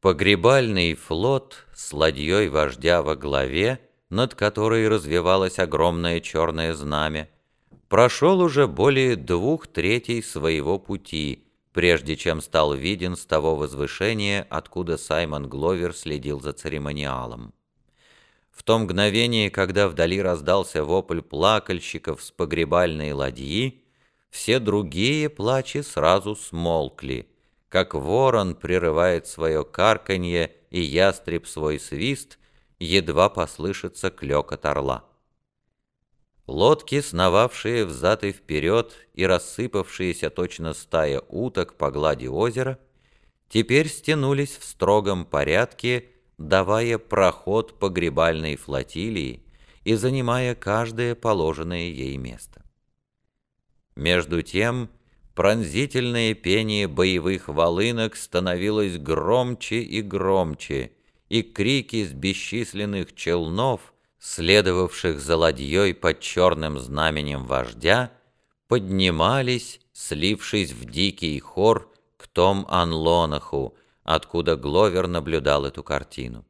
Погребальный флот с ладьей вождя во главе, над которой развивалось огромное черное знамя, прошел уже более двух третей своего пути, прежде чем стал виден с того возвышения, откуда Саймон Гловер следил за церемониалом. В то мгновение, когда вдали раздался вопль плакальщиков с погребальной ладьи, все другие плачи сразу смолкли, как ворон прерывает свое карканье и ястреб свой свист, едва послышится клёкот орла. Лодки, сновавшие взад и вперед и рассыпавшиеся точно стая уток по глади озера, теперь стянулись в строгом порядке, давая проход погребальной флотилии и занимая каждое положенное ей место. Между тем, пронзительное пение боевых волынок становилось громче и громче, и крики с бесчисленных челнов — следовавших за ладьей под черным знаменем вождя, поднимались, слившись в дикий хор к том Анлонаху, откуда Гловер наблюдал эту картину.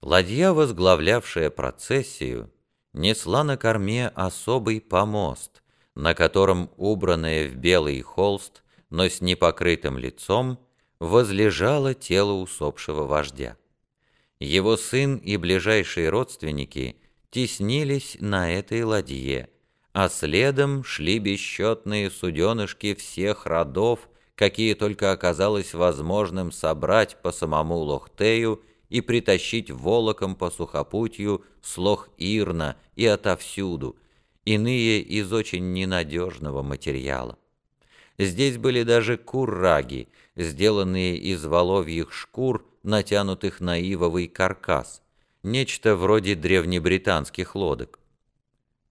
Ладья, возглавлявшая процессию, несла на корме особый помост, на котором, убранное в белый холст, но с непокрытым лицом, возлежало тело усопшего вождя. Его сын и ближайшие родственники теснились на этой ладье, а следом шли бесчетные суденышки всех родов, какие только оказалось возможным собрать по самому Лохтею и притащить волоком по сухопутью с Лох-Ирна и отовсюду, иные из очень ненадежного материала. Здесь были даже курраги, сделанные из воловьих шкур, натянутых на ивовый каркас, нечто вроде древнебританских лодок.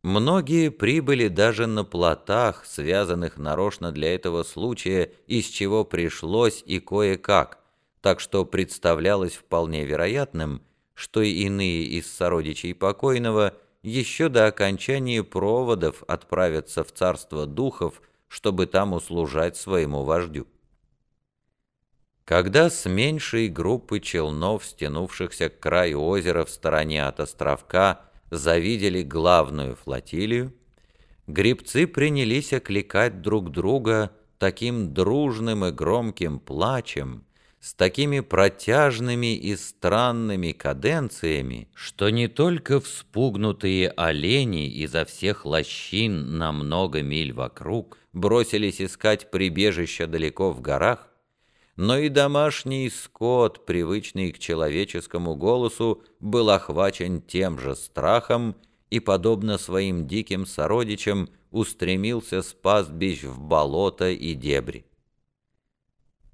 Многие прибыли даже на плотах, связанных нарочно для этого случая, из чего пришлось и кое-как, так что представлялось вполне вероятным, что иные из сородичей покойного еще до окончания проводов отправятся в царство духов, чтобы там услужать своему вождю. Когда с меньшей группы челнов, стянувшихся к краю озера в стороне от островка, завидели главную флотилию, гребцы принялись окликать друг друга таким дружным и громким плачем, с такими протяжными и странными каденциями, что не только вспугнутые олени изо всех лощин на много миль вокруг бросились искать прибежища далеко в горах, но и домашний скот, привычный к человеческому голосу, был охвачен тем же страхом и, подобно своим диким сородичам, устремился с пастбищ в болото и дебри.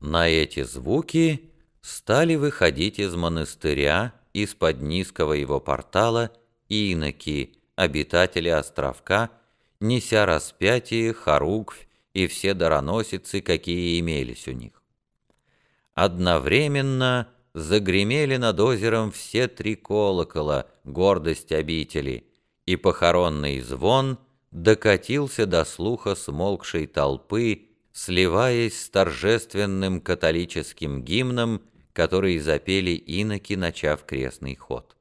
На эти звуки стали выходить из монастыря, из-под низкого его портала, иноки, обитатели островка, неся распятие, хоругвь и все дароносицы, какие имелись у них. Одновременно загремели над озером все три колокола, гордость обители, и похоронный звон докатился до слуха смолкшей толпы, сливаясь с торжественным католическим гимном, который запели иноки, начав крестный ход.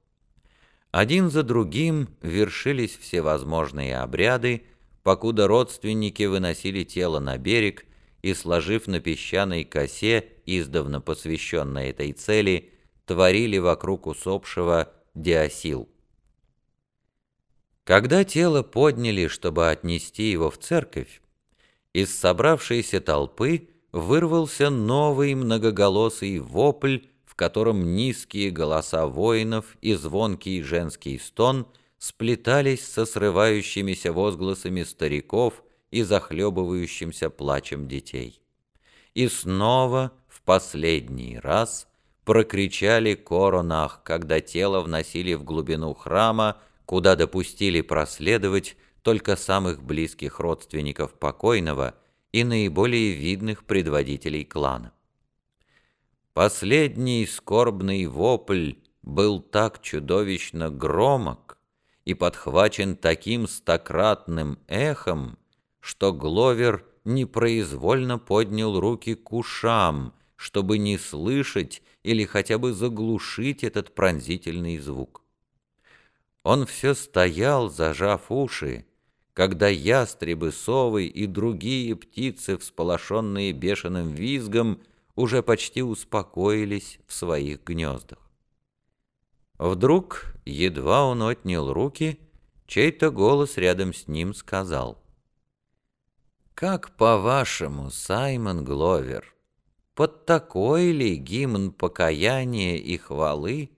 Один за другим вершились всевозможные обряды, покуда родственники выносили тело на берег и, сложив на песчаной косе, издавна посвященной этой цели, творили вокруг усопшего диосил. Когда тело подняли, чтобы отнести его в церковь, из собравшейся толпы вырвался новый многоголосый вопль, в котором низкие голоса воинов и звонкий женский стон сплетались со срывающимися возгласами стариков и захлебывающимся плачем детей. И снова, в последний раз, прокричали коронах, когда тело вносили в глубину храма, куда допустили проследовать только самых близких родственников покойного и наиболее видных предводителей клана. Последний скорбный вопль был так чудовищно громок и подхвачен таким стократным эхом, что Гловер непроизвольно поднял руки к ушам, чтобы не слышать или хотя бы заглушить этот пронзительный звук. Он все стоял, зажав уши, когда ястребы, совы и другие птицы, всполошенные бешеным визгом, уже почти успокоились в своих гнездах. Вдруг, едва он отнял руки, чей-то голос рядом с ним сказал. «Как по-вашему, Саймон Гловер, под такой ли гимн покаяния и хвалы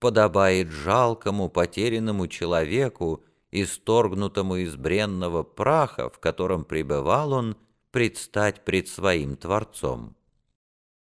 подобает жалкому потерянному человеку, исторгнутому из бренного праха, в котором пребывал он, предстать пред своим Творцом?»